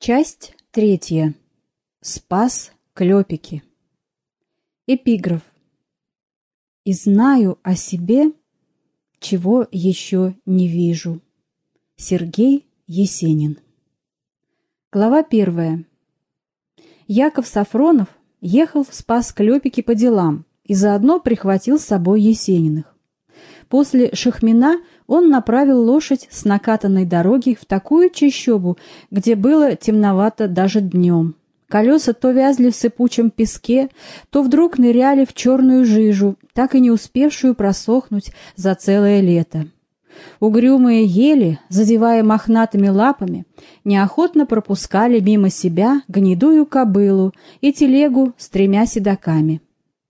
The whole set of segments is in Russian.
Часть третья. Спас Клепики. Эпиграф. И знаю о себе, чего еще не вижу. Сергей Есенин. Глава первая. Яков Сафронов ехал в Спас Клепики по делам и заодно прихватил с собой Есениных. После Шахмина он направил лошадь с накатанной дороги в такую чащобу, где было темновато даже днем. Колеса то вязли в сыпучем песке, то вдруг ныряли в черную жижу, так и не успевшую просохнуть за целое лето. Угрюмые ели, задевая мохнатыми лапами, неохотно пропускали мимо себя гнедую кобылу и телегу с тремя седаками.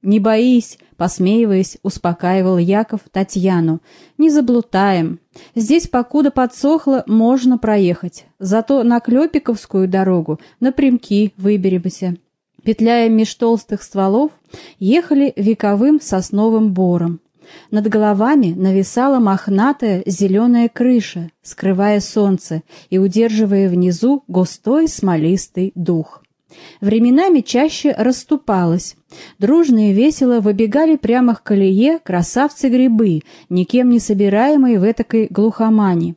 «Не боись», — посмеиваясь, успокаивал Яков Татьяну. «Не заблутаем. Здесь, покуда подсохло, можно проехать. Зато на Клепиковскую дорогу напрямки выберемся». Петляя меж толстых стволов, ехали вековым сосновым бором. Над головами нависала мохнатая зеленая крыша, скрывая солнце и удерживая внизу густой смолистый дух. Временами чаще расступалась. Дружно и весело выбегали прямо к колее красавцы-грибы, никем не собираемые в этакой глухомане.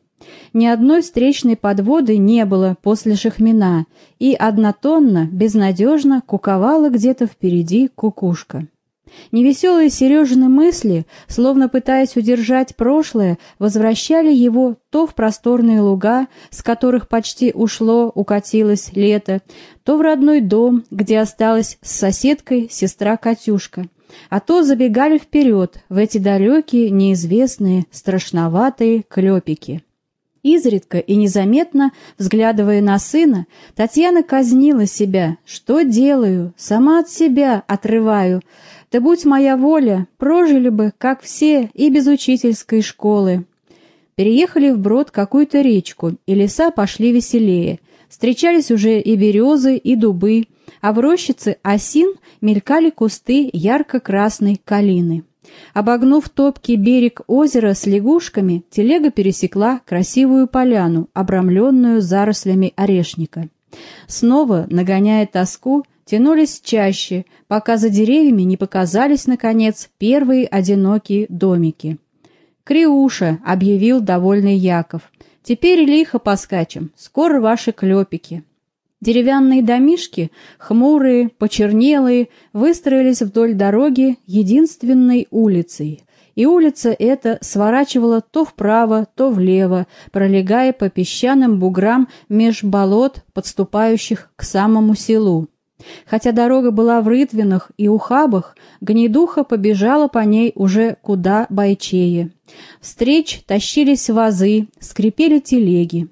Ни одной встречной подводы не было после шахмина, и однотонно, безнадежно куковала где-то впереди кукушка. Невеселые Сережины мысли, словно пытаясь удержать прошлое, возвращали его то в просторные луга, с которых почти ушло, укатилось лето, то в родной дом, где осталась с соседкой сестра Катюшка, а то забегали вперед в эти далекие, неизвестные, страшноватые клепики. Изредка и незаметно, взглядывая на сына, Татьяна казнила себя. «Что делаю? Сама от себя отрываю. Да будь моя воля, прожили бы, как все, и без учительской школы». Переехали вброд какую-то речку, и леса пошли веселее. Встречались уже и березы, и дубы, а в рощице осин мелькали кусты ярко-красной калины. Обогнув топкий берег озера с лягушками, телега пересекла красивую поляну, обрамленную зарослями орешника. Снова, нагоняя тоску, тянулись чаще, пока за деревьями не показались, наконец, первые одинокие домики. «Криуша!» — объявил довольный Яков. «Теперь лихо поскачем, скоро ваши клепики». Деревянные домишки, хмурые, почернелые, выстроились вдоль дороги единственной улицей. И улица эта сворачивала то вправо, то влево, пролегая по песчаным буграм меж болот, подступающих к самому селу. Хотя дорога была в рытвинах и ухабах, гнедуха побежала по ней уже куда бойчее. Встреч тащились вазы, скрипели телеги.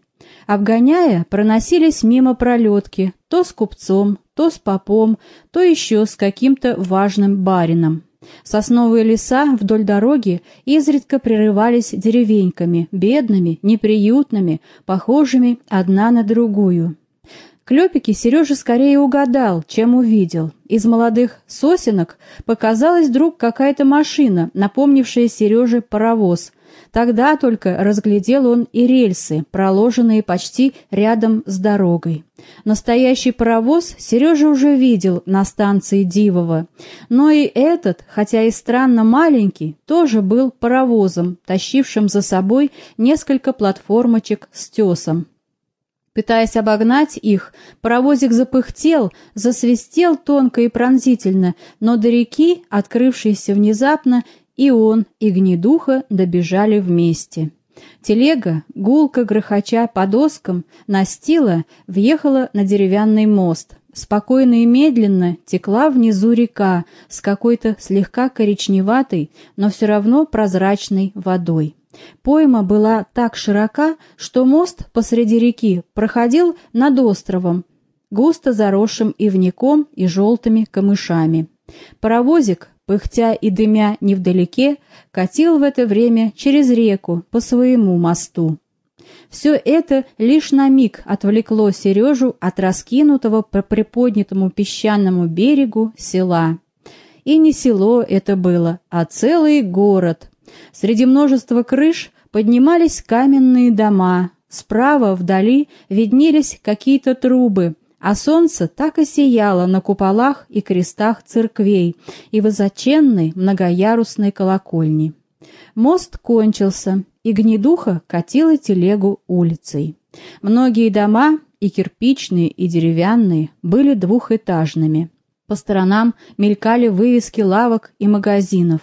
Обгоняя, проносились мимо пролетки, то с купцом, то с попом, то еще с каким-то важным барином. Сосновые леса вдоль дороги изредка прерывались деревеньками, бедными, неприютными, похожими одна на другую. Клепики Сережа скорее угадал, чем увидел. Из молодых сосенок показалась вдруг какая-то машина, напомнившая Сереже паровоз, Тогда только разглядел он и рельсы, проложенные почти рядом с дорогой. Настоящий паровоз Сережа уже видел на станции Дивова, но и этот, хотя и странно маленький, тоже был паровозом, тащившим за собой несколько платформочек с тесом. Пытаясь обогнать их, паровозик запыхтел, засвистел тонко и пронзительно, но до реки, открывшейся внезапно, и он, и гнедуха добежали вместе. Телега, гулко грохоча по доскам, настила, въехала на деревянный мост. Спокойно и медленно текла внизу река с какой-то слегка коричневатой, но все равно прозрачной водой. Пойма была так широка, что мост посреди реки проходил над островом, густо заросшим ивняком и желтыми камышами. Паровозик, пыхтя и дымя невдалеке, катил в это время через реку по своему мосту. Все это лишь на миг отвлекло Сережу от раскинутого по приподнятому песчаному берегу села. И не село это было, а целый город. Среди множества крыш поднимались каменные дома, Справа вдали виднелись какие-то трубы, а солнце так и сияло на куполах и крестах церквей и высоченной многоярусной колокольни. Мост кончился, и гнедуха катила телегу улицей. Многие дома, и кирпичные, и деревянные, были двухэтажными. По сторонам мелькали вывески лавок и магазинов.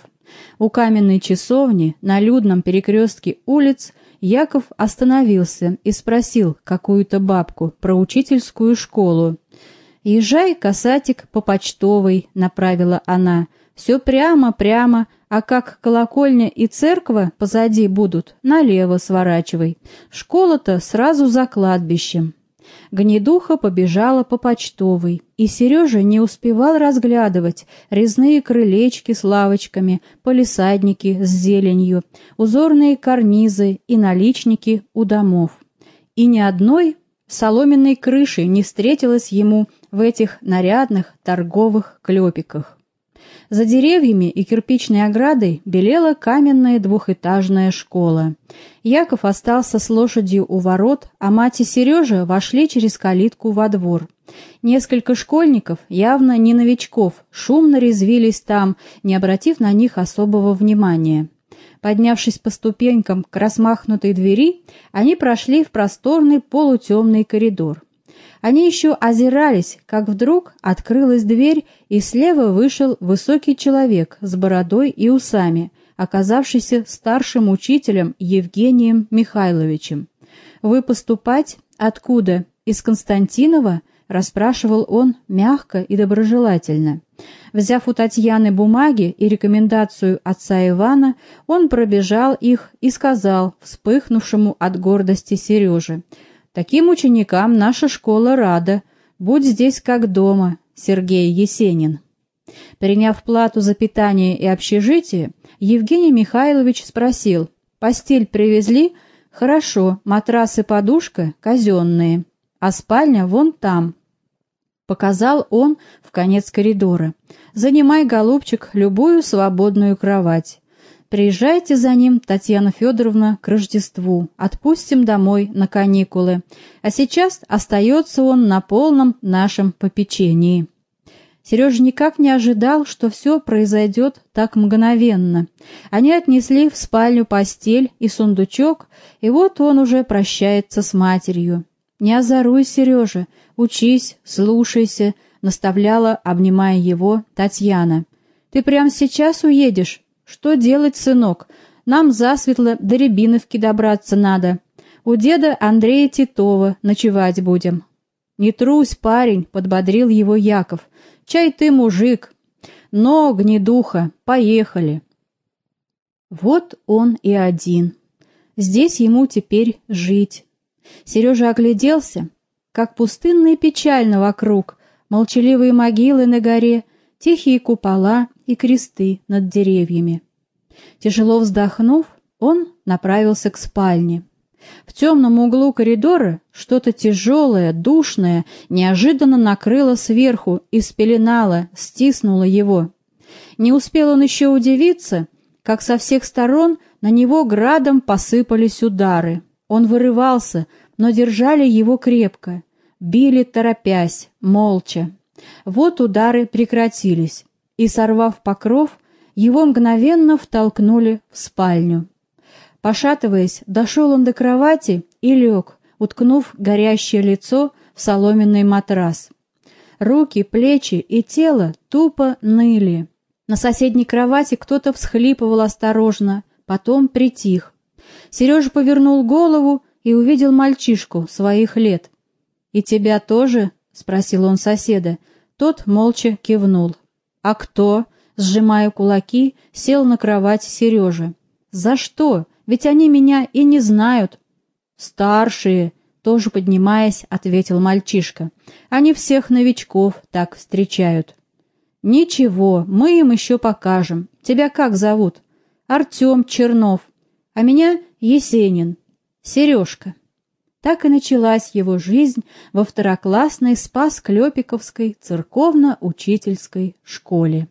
У каменной часовни на людном перекрестке улиц Яков остановился и спросил какую-то бабку про учительскую школу. «Езжай, касатик, по почтовой», — направила она. «Все прямо-прямо, а как колокольня и церква позади будут, налево сворачивай. Школа-то сразу за кладбищем». Гнедуха побежала по почтовой, и Сережа не успевал разглядывать резные крылечки с лавочками, полисадники с зеленью, узорные карнизы и наличники у домов. И ни одной соломенной крыши не встретилось ему в этих нарядных торговых клепиках. За деревьями и кирпичной оградой белела каменная двухэтажная школа. Яков остался с лошадью у ворот, а мать и Сережа вошли через калитку во двор. Несколько школьников, явно не новичков, шумно резвились там, не обратив на них особого внимания. Поднявшись по ступенькам к распахнутой двери, они прошли в просторный полутемный коридор. Они еще озирались, как вдруг открылась дверь, и слева вышел высокий человек с бородой и усами, оказавшийся старшим учителем Евгением Михайловичем. «Вы поступать? Откуда? Из Константинова?» — расспрашивал он мягко и доброжелательно. Взяв у Татьяны бумаги и рекомендацию отца Ивана, он пробежал их и сказал вспыхнувшему от гордости Сереже — Таким ученикам наша школа рада. Будь здесь как дома, Сергей Есенин. Приняв плату за питание и общежитие, Евгений Михайлович спросил, «Постель привезли? Хорошо, матрас и подушка казенные, а спальня вон там». Показал он в конец коридора. «Занимай, голубчик, любую свободную кровать. Приезжайте за ним, Татьяна Федоровна, к Рождеству. Отпустим домой на каникулы. А сейчас остается он на полном нашем попечении». Сережа никак не ожидал, что все произойдет так мгновенно. Они отнесли в спальню постель и сундучок, и вот он уже прощается с матерью. «Не озоруй, Сережа, учись, слушайся», — наставляла, обнимая его, Татьяна. «Ты прямо сейчас уедешь? «Что делать, сынок? Нам засветло до Рябиновки добраться надо. У деда Андрея Титова ночевать будем». «Не трусь, парень», — подбодрил его Яков. «Чай ты мужик». «Но, гнедуха, поехали». Вот он и один. Здесь ему теперь жить. Сережа огляделся, как пустынно и печально вокруг, молчаливые могилы на горе, тихие купола и кресты над деревьями. Тяжело вздохнув, он направился к спальне. В темном углу коридора что-то тяжелое, душное, неожиданно накрыло сверху и спеленало, стиснуло его. Не успел он еще удивиться, как со всех сторон на него градом посыпались удары. Он вырывался, но держали его крепко. Били, торопясь, молча. Вот удары прекратились и, сорвав покров, его мгновенно втолкнули в спальню. Пошатываясь, дошел он до кровати и лег, уткнув горящее лицо в соломенный матрас. Руки, плечи и тело тупо ныли. На соседней кровати кто-то всхлипывал осторожно, потом притих. Сережа повернул голову и увидел мальчишку своих лет. «И тебя тоже?» — спросил он соседа. Тот молча кивнул. «А кто?» — сжимая кулаки, сел на кровать Сережа. «За что? Ведь они меня и не знают». «Старшие», — тоже поднимаясь, ответил мальчишка. «Они всех новичков так встречают». «Ничего, мы им еще покажем. Тебя как зовут?» «Артем Чернов. А меня Есенин. Сережка». Так и началась его жизнь во второклассной Спас-Клепиковской церковно-учительской школе.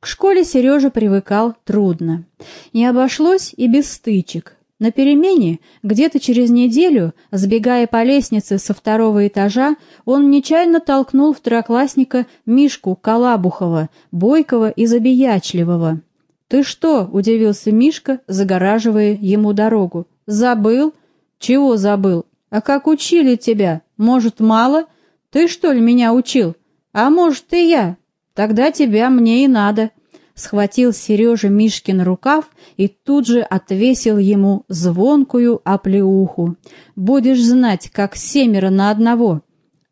К школе Сережа привыкал трудно. Не обошлось и без стычек. На перемене, где-то через неделю, сбегая по лестнице со второго этажа, он нечаянно толкнул второклассника Мишку Калабухова, бойкого и забиячливого. «Ты что?» — удивился Мишка, загораживая ему дорогу. «Забыл?» «Чего забыл? А как учили тебя? Может, мало? Ты что ли меня учил? А может, и я? Тогда тебя мне и надо» схватил Сережа Мишкин рукав и тут же отвесил ему звонкую оплеуху. «Будешь знать, как семеро на одного!»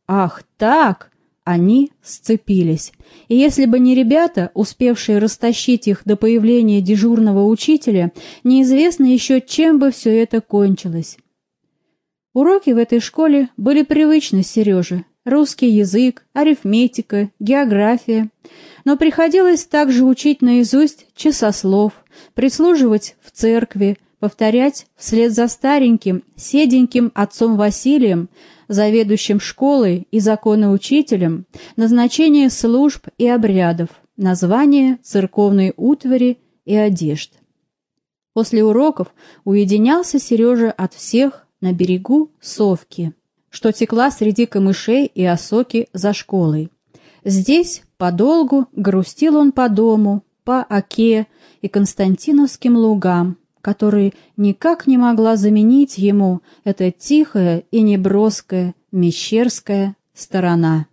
«Ах так!» Они сцепились. И если бы не ребята, успевшие растащить их до появления дежурного учителя, неизвестно еще, чем бы все это кончилось. Уроки в этой школе были привычны Сереже. Русский язык, арифметика, география — но приходилось также учить наизусть часослов, прислуживать в церкви, повторять вслед за стареньким, седеньким отцом Василием, заведующим школой и законоучителем, назначение служб и обрядов, название церковной утвари и одежд. После уроков уединялся Сережа от всех на берегу Совки, что текла среди камышей и осоки за школой. Здесь подолгу грустил он по дому, по Оке и Константиновским лугам, которые никак не могла заменить ему эта тихая и неброская мещерская сторона.